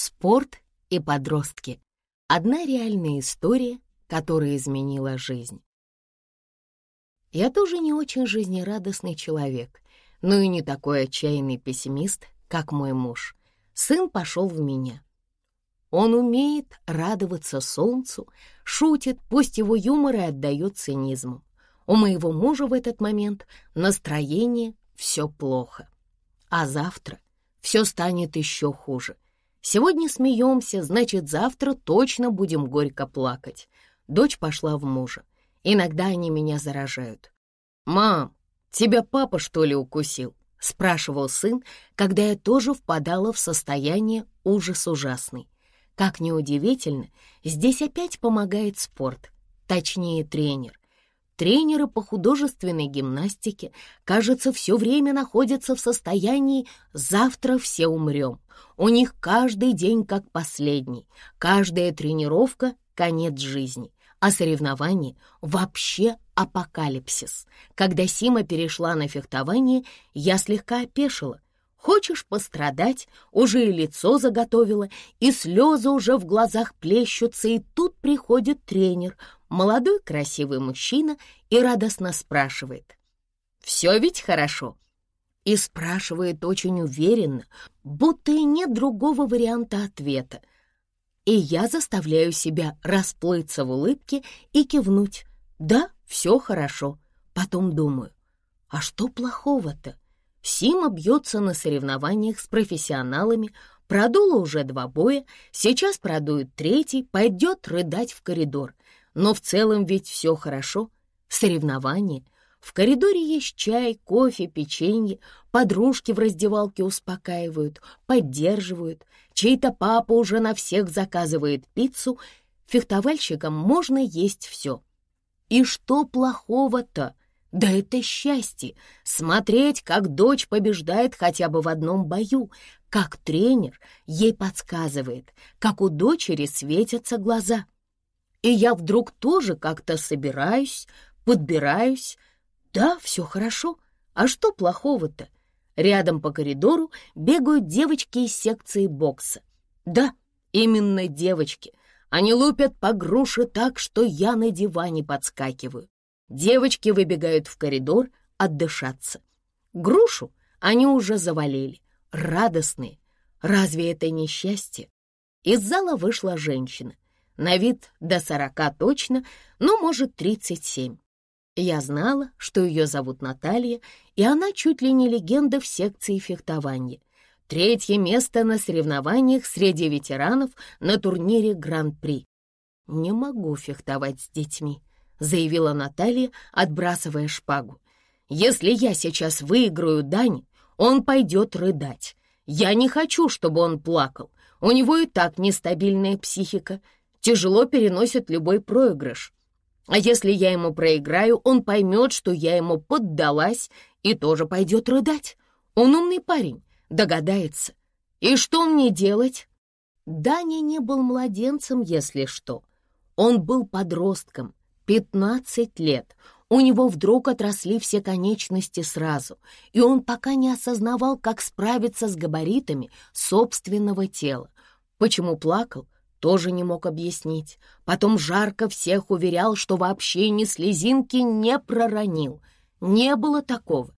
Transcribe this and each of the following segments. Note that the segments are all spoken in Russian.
Спорт и подростки. Одна реальная история, которая изменила жизнь. Я тоже не очень жизнерадостный человек, но и не такой отчаянный пессимист, как мой муж. Сын пошел в меня. Он умеет радоваться солнцу, шутит, пусть его юмор и отдает цинизму. У моего мужа в этот момент настроение все плохо. А завтра все станет еще хуже. Сегодня смеемся, значит, завтра точно будем горько плакать. Дочь пошла в мужа. Иногда они меня заражают. «Мам, тебя папа, что ли, укусил?» — спрашивал сын, когда я тоже впадала в состояние ужас ужасный. Как неудивительно, здесь опять помогает спорт, точнее тренер. Тренеры по художественной гимнастике, кажется, все время находятся в состоянии «завтра все умрем». У них каждый день как последний, каждая тренировка — конец жизни, а соревнование — вообще апокалипсис. Когда Сима перешла на фехтование, я слегка опешила. Хочешь пострадать, уже и лицо заготовила, и слезы уже в глазах плещутся, и тут приходит тренер, молодой красивый мужчина, и радостно спрашивает. «Все ведь хорошо?» И спрашивает очень уверенно, будто и нет другого варианта ответа. И я заставляю себя расплыться в улыбке и кивнуть. «Да, все хорошо». Потом думаю, а что плохого-то? Сима бьется на соревнованиях с профессионалами, продула уже два боя, сейчас продует третий, пойдет рыдать в коридор. Но в целом ведь все хорошо. Соревнования. В коридоре есть чай, кофе, печенье, подружки в раздевалке успокаивают, поддерживают. Чей-то папа уже на всех заказывает пиццу. Фехтовальщикам можно есть все. И что плохого-то? Да это счастье — смотреть, как дочь побеждает хотя бы в одном бою, как тренер ей подсказывает, как у дочери светятся глаза — и я вдруг тоже как-то собираюсь, подбираюсь. Да, все хорошо. А что плохого-то? Рядом по коридору бегают девочки из секции бокса. Да, именно девочки. Они лупят по груше так, что я на диване подскакиваю. Девочки выбегают в коридор отдышаться. Грушу они уже завалили, радостные. Разве это не счастье? Из зала вышла женщина — на вид до сорока точно, но, может, тридцать семь. Я знала, что ее зовут Наталья, и она чуть ли не легенда в секции фехтования. Третье место на соревнованиях среди ветеранов на турнире Гран-при. «Не могу фехтовать с детьми», — заявила Наталья, отбрасывая шпагу. «Если я сейчас выиграю Дани, он пойдет рыдать. Я не хочу, чтобы он плакал. У него и так нестабильная психика тяжело переносит любой проигрыш. А если я ему проиграю, он поймет, что я ему поддалась и тоже пойдет рыдать. Он умный парень, догадается. И что мне делать? Даня не был младенцем, если что. Он был подростком, 15 лет. У него вдруг отросли все конечности сразу, и он пока не осознавал, как справиться с габаритами собственного тела. Почему плакал? Тоже не мог объяснить. Потом жарко всех уверял, что вообще ни слезинки не проронил. Не было такого.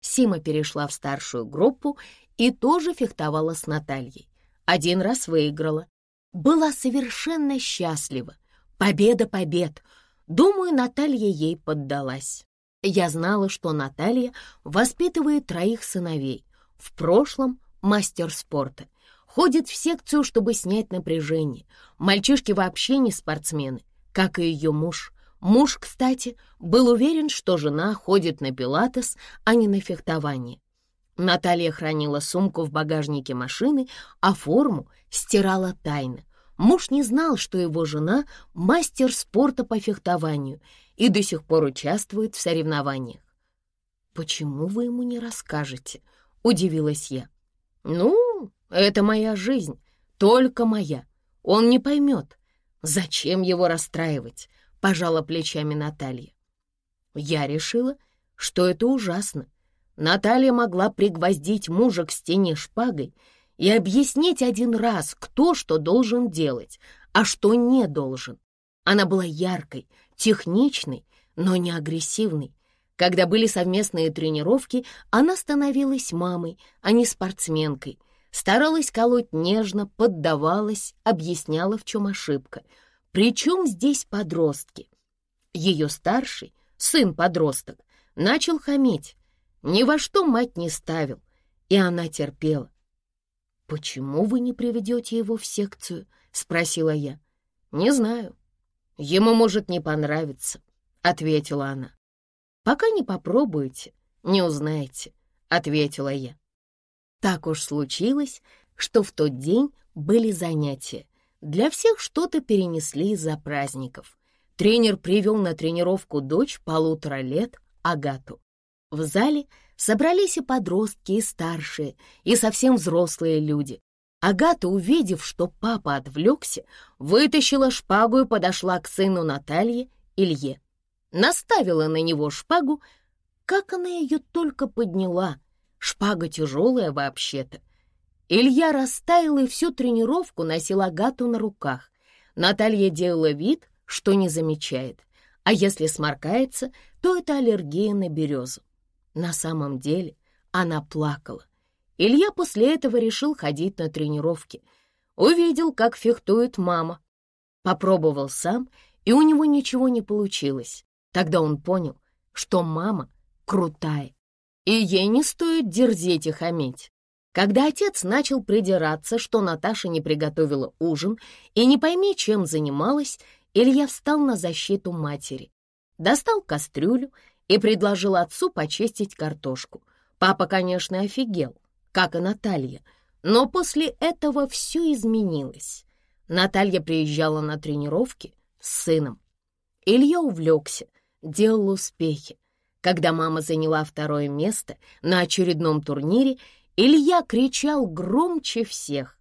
Сима перешла в старшую группу и тоже фехтовала с Натальей. Один раз выиграла. Была совершенно счастлива. Победа побед. Думаю, Наталья ей поддалась. Я знала, что Наталья воспитывает троих сыновей. В прошлом мастер спорта — Ходит в секцию, чтобы снять напряжение. Мальчишки вообще не спортсмены, как и ее муж. Муж, кстати, был уверен, что жена ходит на пилатес, а не на фехтование. Наталья хранила сумку в багажнике машины, а форму стирала тайно. Муж не знал, что его жена — мастер спорта по фехтованию и до сих пор участвует в соревнованиях. «Почему вы ему не расскажете?» — удивилась я. «Ну, это моя жизнь, только моя. Он не поймет. Зачем его расстраивать?» — пожала плечами Наталья. Я решила, что это ужасно. Наталья могла пригвоздить мужа к стене шпагой, и объяснить один раз, кто что должен делать, а что не должен. Она была яркой, техничной, но не агрессивной. Когда были совместные тренировки, она становилась мамой, а не спортсменкой. Старалась колоть нежно, поддавалась, объясняла, в чем ошибка. Причем здесь подростки. Ее старший, сын-подросток, начал хамить. Ни во что мать не ставил, и она терпела. «Почему вы не приведете его в секцию?» — спросила я. «Не знаю. Ему может не понравиться», — ответила она. «Пока не попробуете, не узнаете», — ответила я. Так уж случилось, что в тот день были занятия. Для всех что-то перенесли из-за праздников. Тренер привел на тренировку дочь полутора лет, Агату. В зале собрались и подростки, и старшие, и совсем взрослые люди. Агата, увидев, что папа отвлекся, вытащила шпагу и подошла к сыну Натальи, Илье. Наставила на него шпагу, как она ее только подняла. Шпага тяжелая вообще-то. Илья растаял и всю тренировку носил Агату на руках. Наталья делала вид, что не замечает, а если сморкается, то это аллергия на березу. На самом деле она плакала. Илья после этого решил ходить на тренировки. Увидел, как фехтует мама. Попробовал сам, и у него ничего не получилось. Тогда он понял, что мама крутая, и ей не стоит дерзить и хаметь. Когда отец начал придираться, что Наташа не приготовила ужин и не пойми, чем занималась, Илья встал на защиту матери. Достал кастрюлю и предложил отцу почистить картошку. Папа, конечно, офигел, как и Наталья, но после этого все изменилось. Наталья приезжала на тренировки с сыном. Илья увлекся, делал успехи. Когда мама заняла второе место на очередном турнире, Илья кричал громче всех.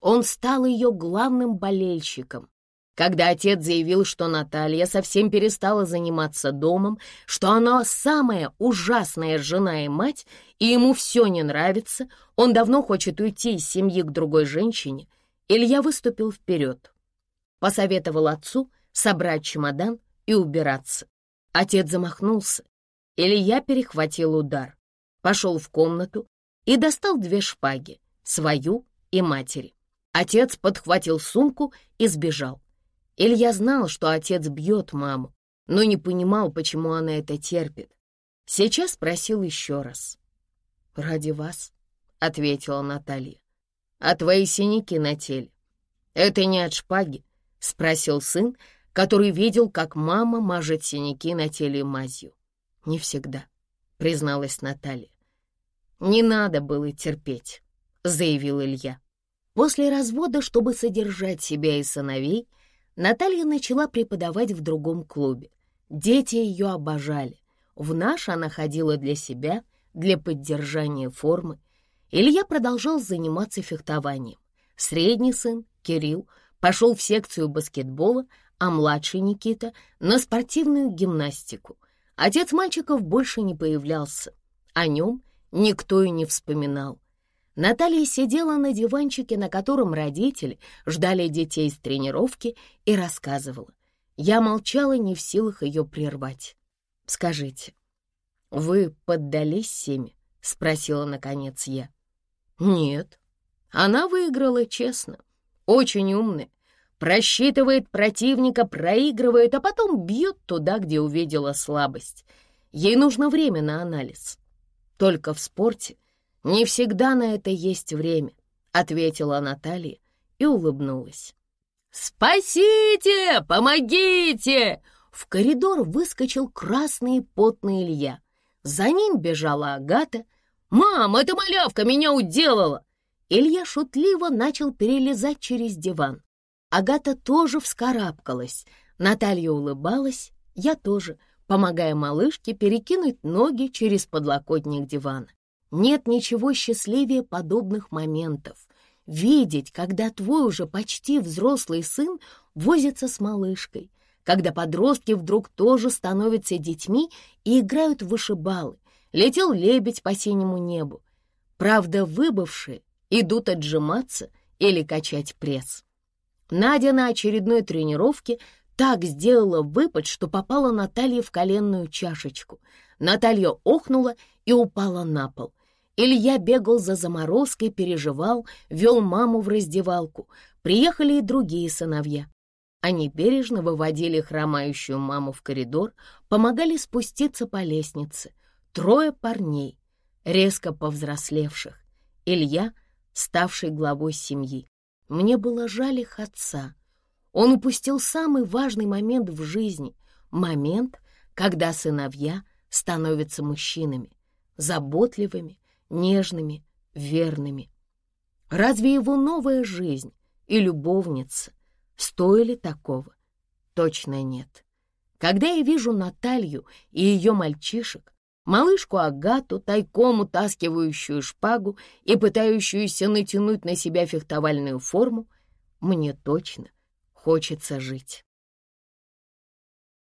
Он стал ее главным болельщиком. Когда отец заявил, что Наталья совсем перестала заниматься домом, что она самая ужасная жена и мать, и ему все не нравится, он давно хочет уйти из семьи к другой женщине, Илья выступил вперед. Посоветовал отцу собрать чемодан и убираться. Отец замахнулся. Илья перехватил удар, пошел в комнату и достал две шпаги, свою и матери. Отец подхватил сумку и сбежал. Илья знал, что отец бьет маму, но не понимал, почему она это терпит. Сейчас спросил еще раз. «Ради вас», — ответила Наталья. «А твои синяки на теле? Это не от шпаги?» — спросил сын, который видел, как мама мажет синяки на теле мазью. «Не всегда», — призналась Наталья. «Не надо было терпеть», — заявил Илья. После развода, чтобы содержать себя и сыновей, Наталья начала преподавать в другом клубе. Дети ее обожали. В наш она ходила для себя, для поддержания формы. Илья продолжал заниматься фехтованием. Средний сын, Кирилл, пошел в секцию баскетбола, а младший Никита — на спортивную гимнастику. Отец мальчиков больше не появлялся. О нем никто и не вспоминал. Наталья сидела на диванчике, на котором родители ждали детей с тренировки, и рассказывала. Я молчала, не в силах ее прервать. «Скажите, вы поддались Семе?» — спросила наконец я. «Нет. Она выиграла честно. Очень умная. Просчитывает противника, проигрывает, а потом бьет туда, где увидела слабость. Ей нужно время на анализ. Только в спорте «Не всегда на это есть время», — ответила Наталья и улыбнулась. «Спасите! Помогите!» В коридор выскочил красный потный Илья. За ним бежала Агата. «Мам, эта малявка меня уделала!» Илья шутливо начал перелезать через диван. Агата тоже вскарабкалась. Наталья улыбалась, я тоже, помогая малышке перекинуть ноги через подлокотник дивана. Нет ничего счастливее подобных моментов. Видеть, когда твой уже почти взрослый сын возится с малышкой, когда подростки вдруг тоже становятся детьми и играют в вышибалы. Летел лебедь по синему небу. Правда, выбывшие идут отжиматься или качать пресс. Надя на очередной тренировке так сделала выпад, что попала Наталье в коленную чашечку. Наталья охнула и упала на пол. Илья бегал за заморозкой, переживал, вел маму в раздевалку. Приехали и другие сыновья. Они бережно выводили хромающую маму в коридор, помогали спуститься по лестнице. Трое парней, резко повзрослевших. Илья, ставший главой семьи. Мне было жаль их отца. Он упустил самый важный момент в жизни, момент, когда сыновья становятся мужчинами, заботливыми, нежными, верными. Разве его новая жизнь и любовница стоили такого? Точно нет. Когда я вижу Наталью и ее мальчишек, малышку Агату, тайком утаскивающую шпагу и пытающуюся натянуть на себя фехтовальную форму, мне точно хочется жить.